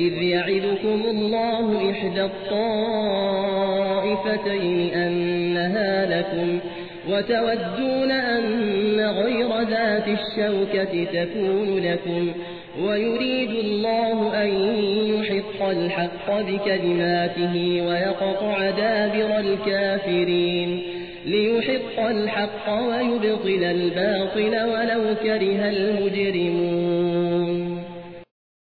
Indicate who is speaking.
Speaker 1: وإذ يعدكم الله إحدى الطائفتين أنها لكم وتودون أن غير ذات الشوكة تكون لكم ويريد الله أن يحق الحق بكلماته ويقطع دابر الكافرين ليحق الحق ويبطل الباطل ولو كره المجرمون